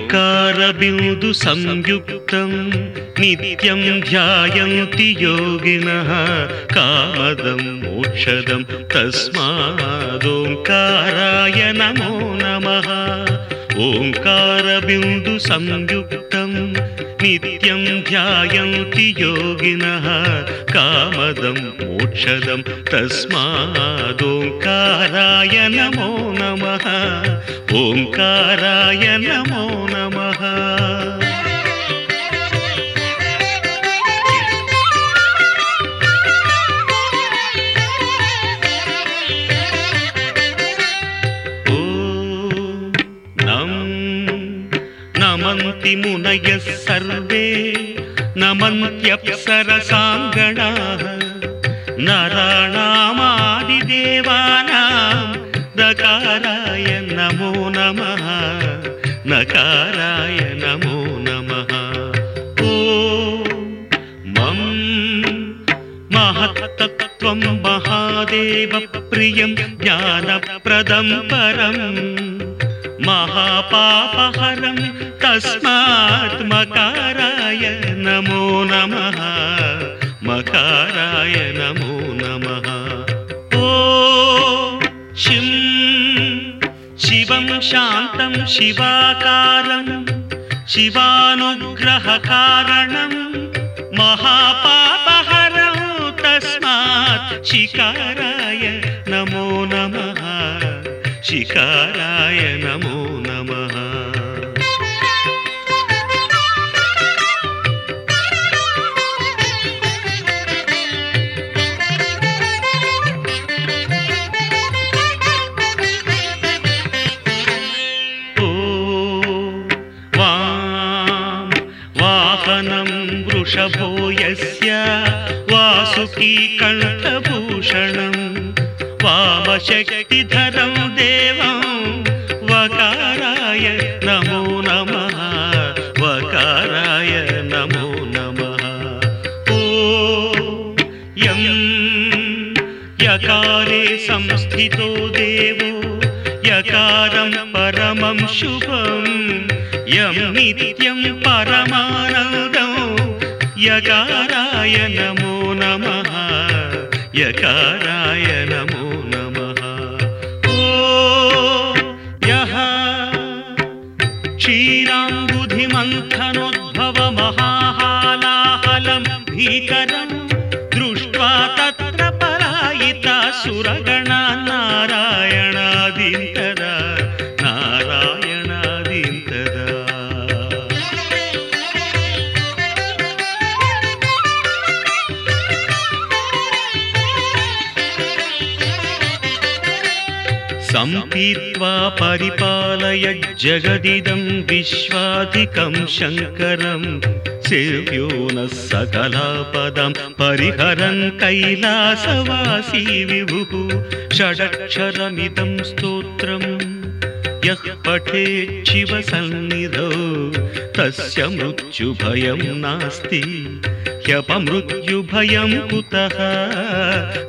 ओङ्कारबिन्दु संयुक्तं नित्यं ध्यायन्ति योगिनः कामदं मोक्षदं तस्मादोङ्काराय नमो नमः। ओङ्कारबिन्दु संयुक्तं नित्यं ध्यायन्ति योगिनः कामदं मोक्षदं तस्मादोङ्काराय नमो नमः। ओङ्काराय नमो नमः नमन्ति मुनयः सर्वे नमन्त्यप्सरसाङ्गणाः नराणामादिदेवानां दकाराय नमो नमः नकाराय नमो नमः। ॐ मं महत्तत्त्वं महादेवप्रियं ज्ञानप्रदं परम् महापापहरं तस्मात् मकाराय नमो नमः मकाराय नमो नमः। ॐ शिं शिवं शान्तं शिवाकारं शिवानुग्रहकारणं महापापहरं तस्मात् शिकाराय नमो नमः शिकाराय नमः वासुकीकण्ठभूषणं वामशक्तिधरं देवं वकाराय नमो नमः वकाराय नमो नमः। ॐ यं यकारे संस्थितो देवो यकारं परमं शुभं यं नित्यं परमानन्दं यकाराय नमः यकाराय नमो नमः। ॐ यः क्षीराम्बुधिमन्थनोद्भवमहाहालाहलं भीकरं दृष्ट्वा तत्र परायिता सुरगणा सम्पीत्वा परिपालय जगदिदं विश्वाधिकं शङ्करं। सेव्यो नः सकलापदं परिहरन् कैलासवासी विभुः। षडक्षरमिदं स्तोत्रम् यः पठेत् शिवसन्निधौ तस्य मृत्युभयं नास्ति ह्यपमृत्युभयं कुतः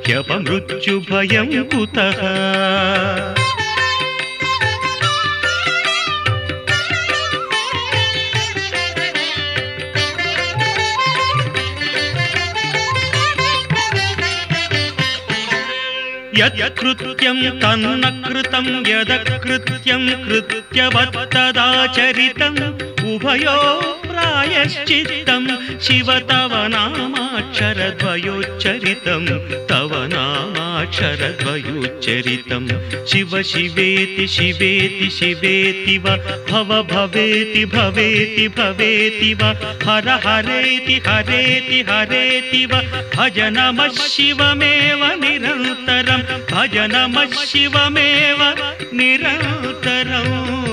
ह्यपमृत्युभयं कुतः यत्कृत्यं तन्न कृतं यदकृत्यं कृत्यवत्तदाचरितम् उभयो प्रायश्चित्तं शिव तव नामाक्षरद्वयोच्चरितं तव नामाक्षरद्वयोच्चरितं। शिव शिवेति शिवेति शिवेति वा भव भवेति भवेति भवेति वा हर हरेति हरेति हरेति वा भज नमः शिवमेव निरन्तरं भज नमः शिवमेव निरन्तरम्